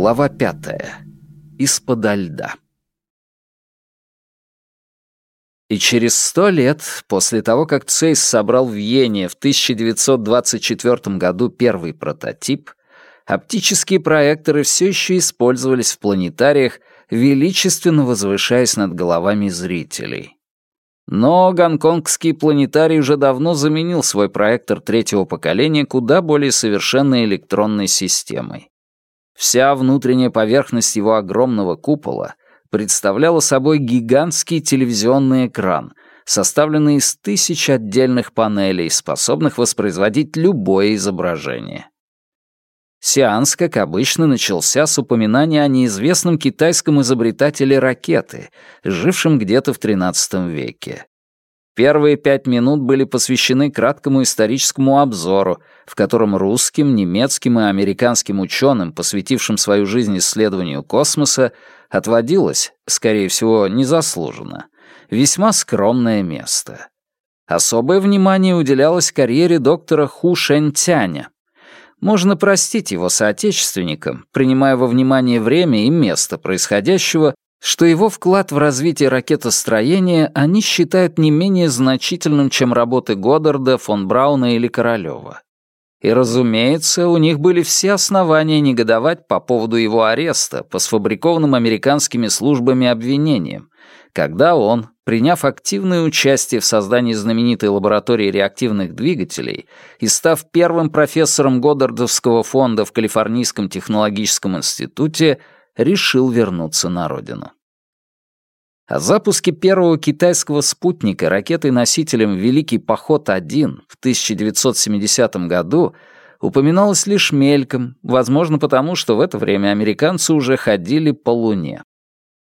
Глава пятая. Из-подо льда. И через сто лет, после того, как Цейс собрал в Йене в 1924 году первый прототип, оптические проекторы все еще использовались в планетариях, величественно возвышаясь над головами зрителей. Но гонконгский планетарий уже давно заменил свой проектор третьего поколения куда более совершенной электронной системой. Вся внутренняя поверхность его огромного купола представляла собой гигантский телевизионный экран, составленный из тысяч отдельных панелей, способных воспроизводить любое изображение. Сеанс, как обычно, начался с упоминания о неизвестном китайском изобретателе ракеты, жившем где-то в XIII веке. Первые пять минут были посвящены краткому историческому обзору, в котором русским, немецким и американским ученым, посвятившим свою жизнь исследованию космоса, отводилось, скорее всего, незаслуженно, весьма скромное место. Особое внимание уделялось карьере доктора Ху Шэньтяня. Можно простить его соотечественникам, принимая во внимание время и место происходящего, что его вклад в развитие ракетостроения они считают не менее значительным, чем работы Годдарда, фон Брауна или Королёва. И, разумеется, у них были все основания негодовать по поводу его ареста по сфабрикованным американскими службами обвинениям, когда он, приняв активное участие в создании знаменитой лаборатории реактивных двигателей и став первым профессором Годдардовского фонда в Калифорнийском технологическом институте, решил вернуться на родину. О запуске первого китайского спутника ракетой-носителем «Великий поход-1» в 1970 году упоминалось лишь мельком, возможно потому, что в это время американцы уже ходили по Луне.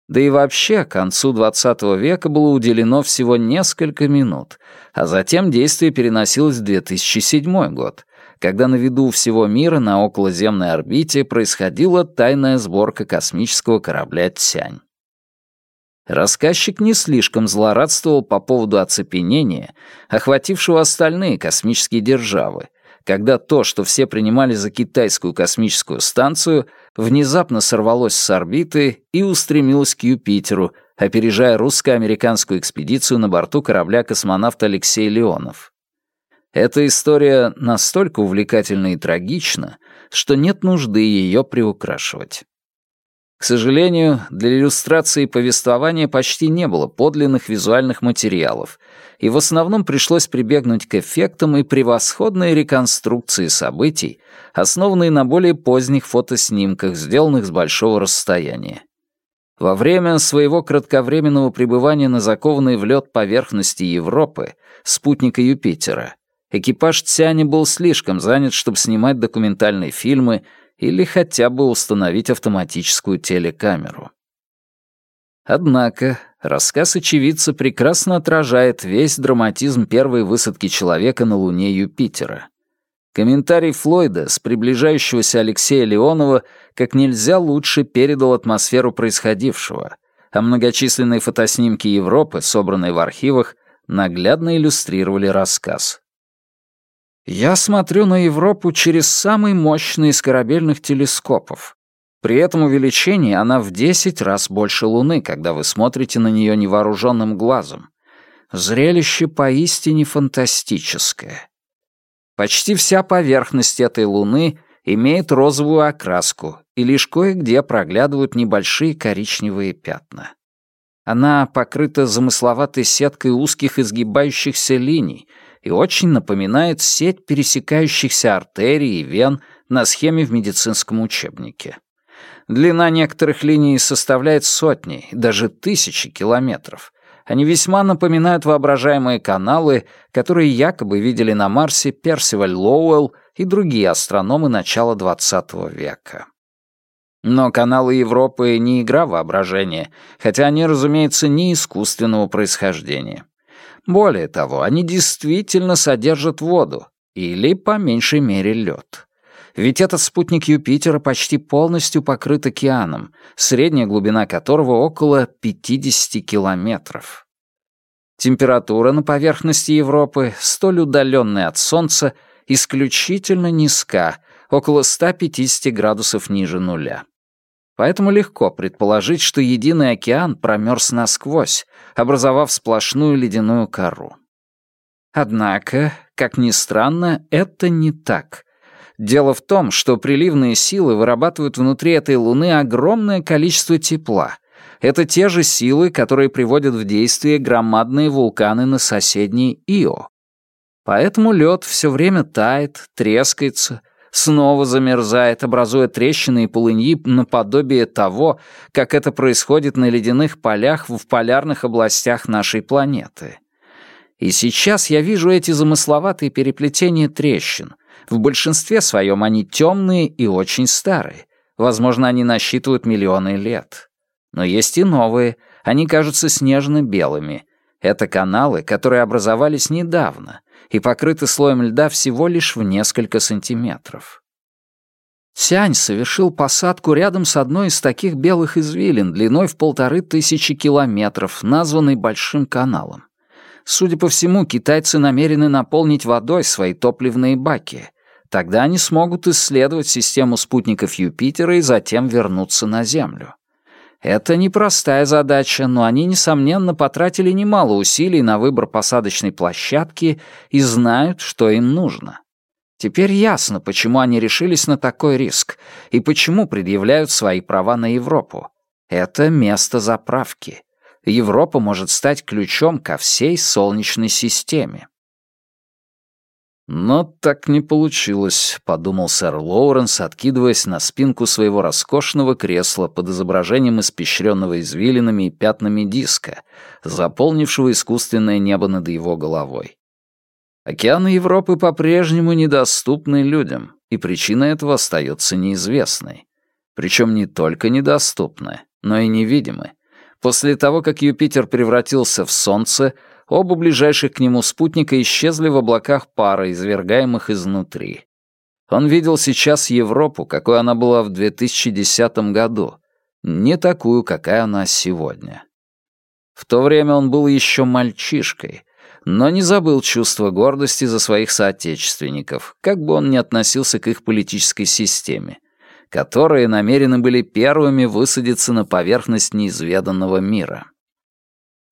Да и вообще, к концу XX века было уделено всего несколько минут, а затем действие переносилось в 2007 год, когда на виду всего мира на околоземной орбите происходила тайная сборка космического корабля «Тянь». Рассказчик не слишком злорадствовал по поводу оцепенения, охватившего остальные космические державы, когда то, что все принимали за китайскую космическую станцию, внезапно сорвалось с орбиты и устремилось к Юпитеру, опережая русско-американскую экспедицию на борту корабля космонавт Алексей Леонов. Эта история настолько увлекательна и трагична, что нет нужды ее приукрашивать. К сожалению, для иллюстрации повествования почти не было подлинных визуальных материалов, и в основном пришлось прибегнуть к эффектам и превосходной реконструкции событий, основанной на более поздних фотоснимках, сделанных с большого расстояния. Во время своего кратковременного пребывания на закованной в лед поверхности Европы, спутника Юпитера, экипаж Цяни был слишком занят, чтобы снимать документальные фильмы или хотя бы установить автоматическую телекамеру. Однако рассказ очевидца прекрасно отражает весь драматизм первой высадки человека на Луне Юпитера. Комментарий Флойда с приближающегося Алексея Леонова как нельзя лучше передал атмосферу происходившего, а многочисленные фотоснимки Европы, собранные в архивах, наглядно иллюстрировали рассказ. Я смотрю на Европу через самый мощный из корабельных телескопов. При этом увеличении она в 10 раз больше Луны, когда вы смотрите на нее невооруженным глазом. Зрелище поистине фантастическое. Почти вся поверхность этой Луны имеет розовую окраску, и лишь кое-где проглядывают небольшие коричневые пятна. Она покрыта замысловатой сеткой узких изгибающихся линий — и очень напоминает сеть пересекающихся артерий и вен на схеме в медицинском учебнике. Длина некоторых линий составляет сотни, даже тысячи километров. Они весьма напоминают воображаемые каналы, которые якобы видели на Марсе Персиваль Лоуэлл и другие астрономы начала XX века. Но каналы Европы не игра воображения, хотя они, разумеется, не искусственного происхождения. Более того, они действительно содержат воду, или, по меньшей мере, лед. Ведь этот спутник Юпитера почти полностью покрыт океаном, средняя глубина которого около 50 километров. Температура на поверхности Европы, столь удаленная от Солнца, исключительно низка, около 150 градусов ниже нуля. Поэтому легко предположить, что единый океан промерз насквозь, образовав сплошную ледяную кору. Однако, как ни странно, это не так. Дело в том, что приливные силы вырабатывают внутри этой Луны огромное количество тепла. Это те же силы, которые приводят в действие громадные вулканы на соседней Ио. Поэтому лед все время тает, трескается, снова замерзает, образуя трещины и полыньи наподобие того, как это происходит на ледяных полях в полярных областях нашей планеты. И сейчас я вижу эти замысловатые переплетения трещин. В большинстве своем они темные и очень старые. Возможно, они насчитывают миллионы лет. Но есть и новые. Они кажутся снежно-белыми. Это каналы, которые образовались недавно и покрыты слоем льда всего лишь в несколько сантиметров. Тянь совершил посадку рядом с одной из таких белых извилин длиной в полторы тысячи километров, названной Большим каналом. Судя по всему, китайцы намерены наполнить водой свои топливные баки. Тогда они смогут исследовать систему спутников Юпитера и затем вернуться на Землю. Это непростая задача, но они, несомненно, потратили немало усилий на выбор посадочной площадки и знают, что им нужно. Теперь ясно, почему они решились на такой риск и почему предъявляют свои права на Европу. Это место заправки. Европа может стать ключом ко всей Солнечной системе. «Но так не получилось», — подумал сэр Лоуренс, откидываясь на спинку своего роскошного кресла под изображением испещренного извилинами и пятнами диска, заполнившего искусственное небо над его головой. Океаны Европы по-прежнему недоступны людям, и причина этого остается неизвестной. Причем не только недоступны, но и невидимы, После того, как Юпитер превратился в Солнце, оба ближайших к нему спутника исчезли в облаках пара, извергаемых изнутри. Он видел сейчас Европу, какой она была в 2010 году, не такую, какая она сегодня. В то время он был еще мальчишкой, но не забыл чувство гордости за своих соотечественников, как бы он ни относился к их политической системе, которые намерены были первыми высадиться на поверхность неизведанного мира.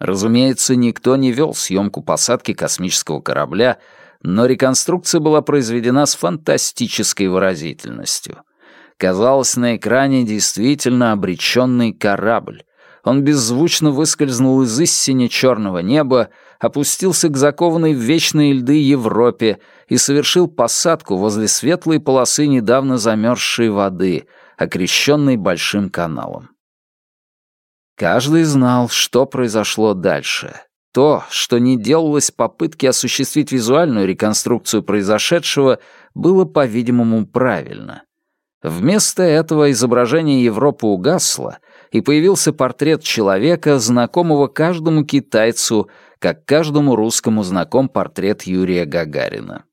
Разумеется, никто не вел съемку посадки космического корабля, но реконструкция была произведена с фантастической выразительностью. Казалось, на экране действительно обреченный корабль. Он беззвучно выскользнул из истине черного неба, опустился к закованной в вечные льды Европе и совершил посадку возле светлой полосы недавно замерзшей воды, окрещенной Большим каналом. Каждый знал, что произошло дальше. То, что не делалось попытки осуществить визуальную реконструкцию произошедшего, было, по-видимому, правильно. Вместо этого изображение Европы угасло, и появился портрет человека, знакомого каждому китайцу, как каждому русскому знаком портрет Юрия Гагарина.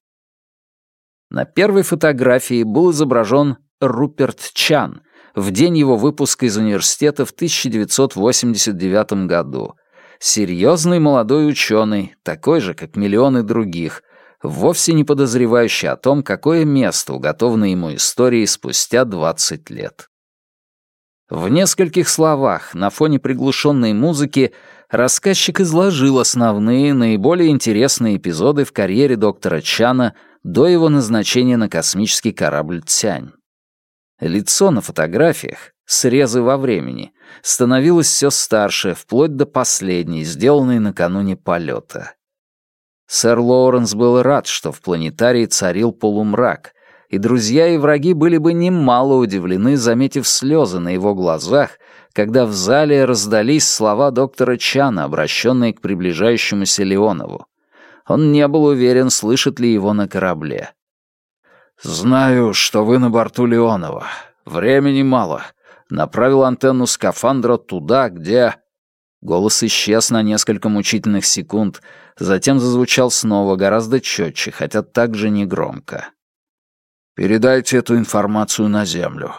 На первой фотографии был изображен Руперт Чан в день его выпуска из университета в 1989 году. Серьезный молодой ученый, такой же, как миллионы других, вовсе не подозревающий о том, какое место уготовано ему историей спустя 20 лет. В нескольких словах, на фоне приглушенной музыки, рассказчик изложил основные, наиболее интересные эпизоды в карьере доктора Чана до его назначения на космический корабль «Цянь». Лицо на фотографиях, срезы во времени, становилось все старше, вплоть до последней, сделанной накануне полета. Сэр Лоуренс был рад, что в планетарии царил полумрак, и друзья и враги были бы немало удивлены, заметив слезы на его глазах, когда в зале раздались слова доктора Чана, обращенные к приближающемуся Леонову. Он не был уверен, слышит ли его на корабле. «Знаю, что вы на борту Леонова. Времени мало. Направил антенну скафандра туда, где...» Голос исчез на несколько мучительных секунд, затем зазвучал снова гораздо четче, хотя также негромко. «Передайте эту информацию на Землю.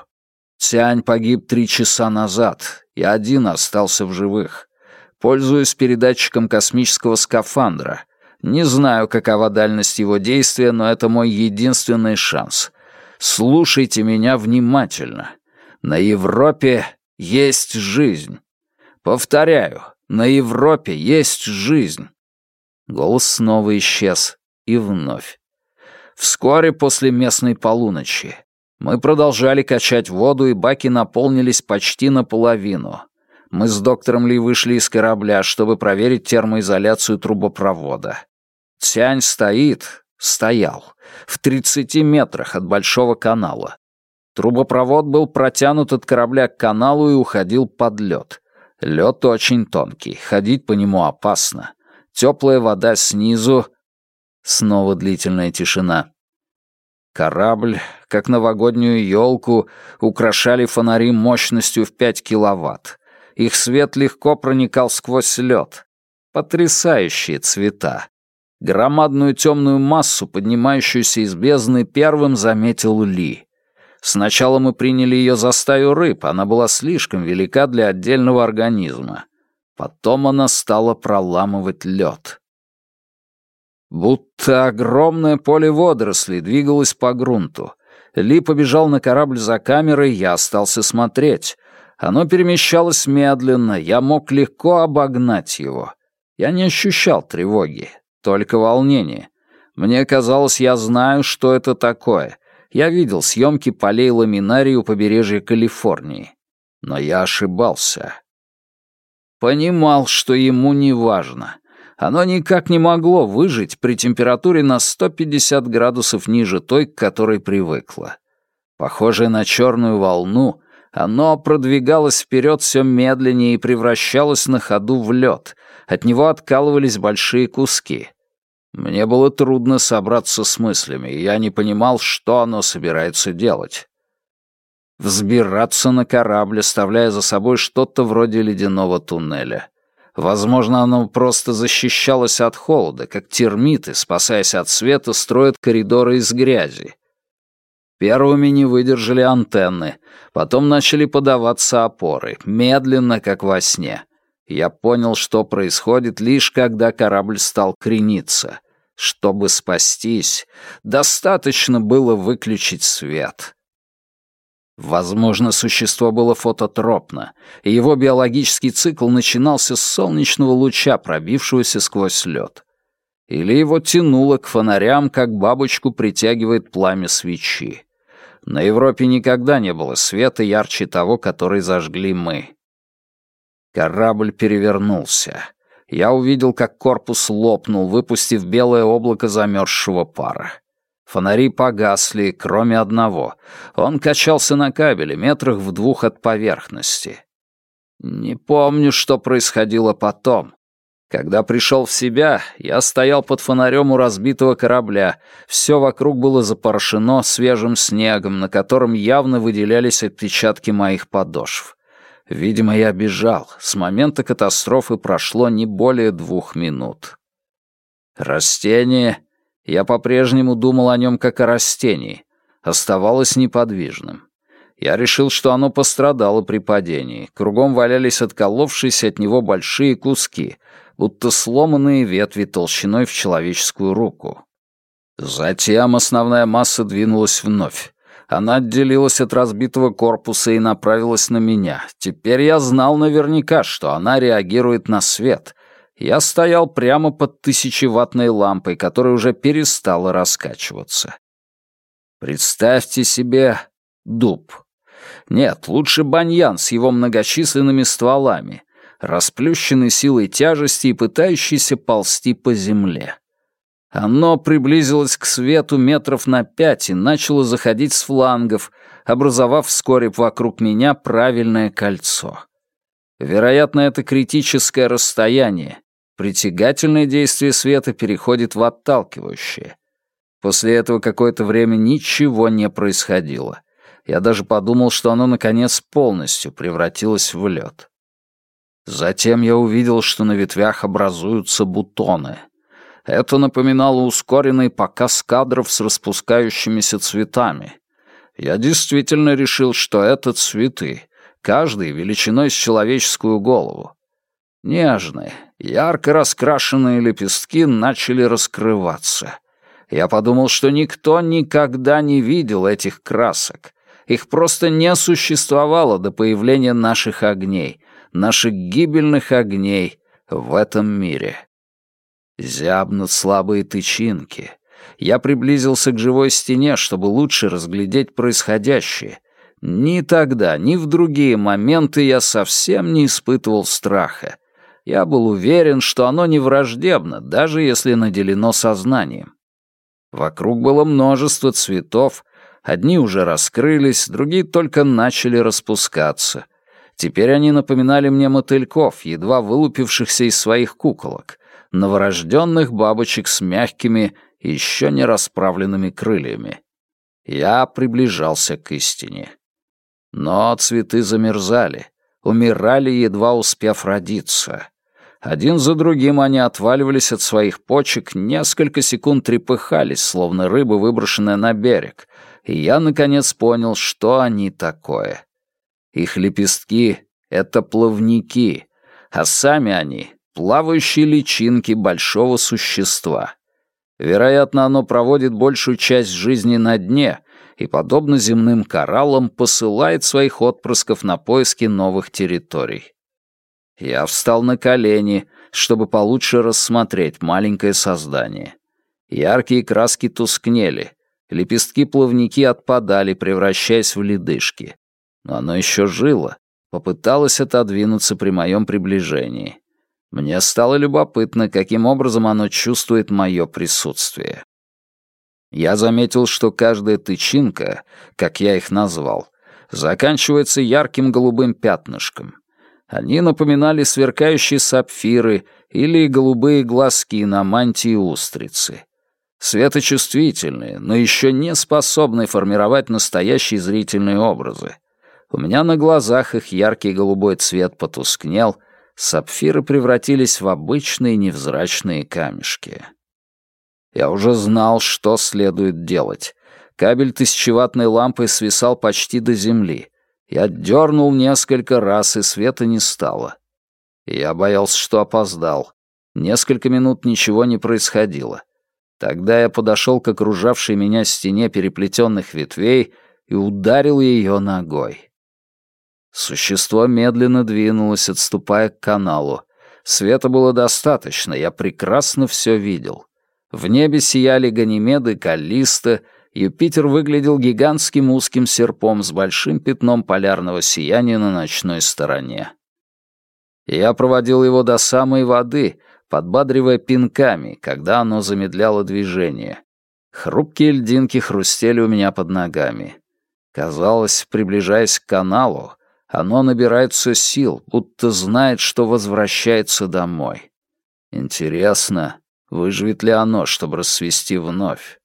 Тянь погиб три часа назад, и один остался в живых. Пользуюсь передатчиком космического скафандра. Не знаю, какова дальность его действия, но это мой единственный шанс. Слушайте меня внимательно. На Европе есть жизнь. Повторяю, на Европе есть жизнь. Голос снова исчез. И вновь. Вскоре после местной полуночи мы продолжали качать воду, и баки наполнились почти наполовину. Мы с доктором Ли вышли из корабля, чтобы проверить термоизоляцию трубопровода. Цянь стоит, стоял, в 30 метрах от большого канала. Трубопровод был протянут от корабля к каналу и уходил под лед. Лед очень тонкий, ходить по нему опасно. Теплая вода снизу. Снова длительная тишина. Корабль, как новогоднюю елку, украшали фонари мощностью в 5 киловатт. Их свет легко проникал сквозь лед. Потрясающие цвета. Громадную темную массу, поднимающуюся из бездны, первым заметил Ли. Сначала мы приняли ее за стаю рыб, она была слишком велика для отдельного организма. Потом она стала проламывать лед. Будто огромное поле водорослей двигалось по грунту. Ли побежал на корабль за камерой, я остался смотреть. Оно перемещалось медленно, я мог легко обогнать его. Я не ощущал тревоги, только волнение. Мне казалось, я знаю, что это такое. Я видел съемки полей ламинарии у побережья Калифорнии. Но я ошибался. Понимал, что ему не важно. Оно никак не могло выжить при температуре на 150 градусов ниже той, к которой привыкло. Похожее на черную волну, оно продвигалось вперед все медленнее и превращалось на ходу в лед. От него откалывались большие куски. Мне было трудно собраться с мыслями, и я не понимал, что оно собирается делать взбираться на корабль, оставляя за собой что-то вроде ледяного туннеля. Возможно, оно просто защищалось от холода, как термиты, спасаясь от света, строят коридоры из грязи. Первыми не выдержали антенны, потом начали подаваться опоры, медленно, как во сне. Я понял, что происходит лишь когда корабль стал крениться. Чтобы спастись, достаточно было выключить свет. Возможно, существо было фототропно, и его биологический цикл начинался с солнечного луча, пробившегося сквозь лед. Или его тянуло к фонарям, как бабочку притягивает пламя свечи. На Европе никогда не было света ярче того, который зажгли мы. Корабль перевернулся. Я увидел, как корпус лопнул, выпустив белое облако замерзшего пара. Фонари погасли, кроме одного. Он качался на кабеле, метрах в двух от поверхности. Не помню, что происходило потом. Когда пришел в себя, я стоял под фонарем у разбитого корабля. Все вокруг было запорошено свежим снегом, на котором явно выделялись отпечатки моих подошв. Видимо, я бежал. С момента катастрофы прошло не более двух минут. Растения я по-прежнему думал о нем как о растении. Оставалось неподвижным. Я решил, что оно пострадало при падении. Кругом валялись отколовшиеся от него большие куски, будто сломанные ветви толщиной в человеческую руку. Затем основная масса двинулась вновь. Она отделилась от разбитого корпуса и направилась на меня. Теперь я знал наверняка, что она реагирует на свет, я стоял прямо под тысячеваттной лампой, которая уже перестала раскачиваться. Представьте себе дуб. Нет, лучше баньян с его многочисленными стволами, расплющенный силой тяжести и пытающийся ползти по земле. Оно приблизилось к свету метров на пять и начало заходить с флангов, образовав вскоре вокруг меня правильное кольцо. Вероятно, это критическое расстояние, Притягательное действие света переходит в отталкивающее. После этого какое-то время ничего не происходило. Я даже подумал, что оно, наконец, полностью превратилось в лед. Затем я увидел, что на ветвях образуются бутоны. Это напоминало ускоренный показ кадров с распускающимися цветами. Я действительно решил, что это цветы, каждый величиной с человеческую голову. Нежные, ярко раскрашенные лепестки начали раскрываться. Я подумал, что никто никогда не видел этих красок. Их просто не существовало до появления наших огней, наших гибельных огней в этом мире. Зябнут слабые тычинки. Я приблизился к живой стене, чтобы лучше разглядеть происходящее. Ни тогда, ни в другие моменты я совсем не испытывал страха. Я был уверен, что оно не враждебно, даже если наделено сознанием. Вокруг было множество цветов, одни уже раскрылись, другие только начали распускаться. Теперь они напоминали мне мотыльков, едва вылупившихся из своих куколок, новорожденных бабочек с мягкими еще не расправленными крыльями. Я приближался к истине. Но цветы замерзали, умирали, едва успев родиться. Один за другим они отваливались от своих почек, несколько секунд трепыхались, словно рыба, выброшенная на берег, и я, наконец, понял, что они такое. Их лепестки — это плавники, а сами они — плавающие личинки большого существа. Вероятно, оно проводит большую часть жизни на дне и, подобно земным кораллам, посылает своих отпрысков на поиски новых территорий. Я встал на колени, чтобы получше рассмотреть маленькое создание. Яркие краски тускнели, лепестки-плавники отпадали, превращаясь в ледышки. Но оно еще жило, попыталось отодвинуться при моем приближении. Мне стало любопытно, каким образом оно чувствует мое присутствие. Я заметил, что каждая тычинка, как я их назвал, заканчивается ярким голубым пятнышком. Они напоминали сверкающие сапфиры или голубые глазки на мантии устрицы. Светочувствительные, но еще не способные формировать настоящие зрительные образы. У меня на глазах их яркий голубой цвет потускнел — сапфиры превратились в обычные невзрачные камешки. Я уже знал, что следует делать. Кабель тысячеватной лампы свисал почти до земли. Я дернул несколько раз, и света не стало. Я боялся, что опоздал. Несколько минут ничего не происходило. Тогда я подошел к окружавшей меня стене переплетенных ветвей и ударил ее ногой. Существо медленно двинулось, отступая к каналу. Света было достаточно, я прекрасно все видел. В небе сияли Ганимеды, Каллиста, Юпитер выглядел гигантским узким серпом с большим пятном полярного сияния на ночной стороне. Я проводил его до самой воды, подбадривая пинками, когда оно замедляло движение. Хрупкие льдинки хрустели у меня под ногами. Казалось, приближаясь к каналу, оно набирается сил, будто знает, что возвращается домой. Интересно, выживет ли оно, чтобы рассвести вновь?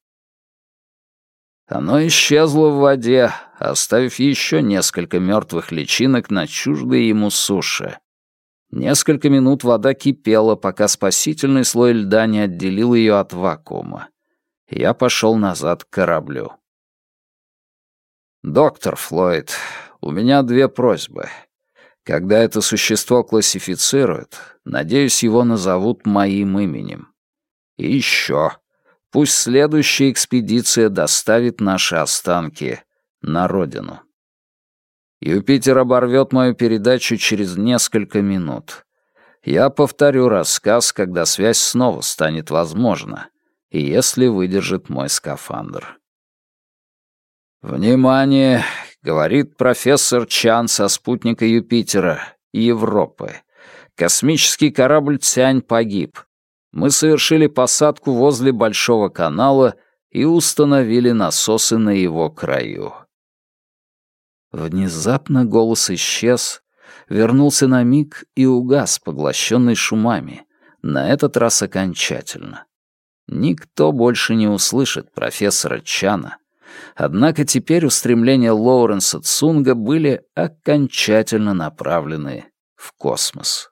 Оно исчезло в воде, оставив еще несколько мертвых личинок на чуждой ему суше. Несколько минут вода кипела, пока спасительный слой льда не отделил ее от вакуума. Я пошел назад к кораблю. «Доктор Флойд, у меня две просьбы. Когда это существо классифицируют, надеюсь, его назовут моим именем. И еще. Пусть следующая экспедиция доставит наши останки на родину. Юпитер оборвет мою передачу через несколько минут. Я повторю рассказ, когда связь снова станет возможна, и если выдержит мой скафандр. Внимание! Говорит профессор Чан со спутника Юпитера, Европы. Космический корабль Цянь погиб. Мы совершили посадку возле Большого канала и установили насосы на его краю. Внезапно голос исчез, вернулся на миг и угас, поглощенный шумами, на этот раз окончательно. Никто больше не услышит профессора Чана, Однако теперь устремления Лоуренса Цунга были окончательно направлены в космос.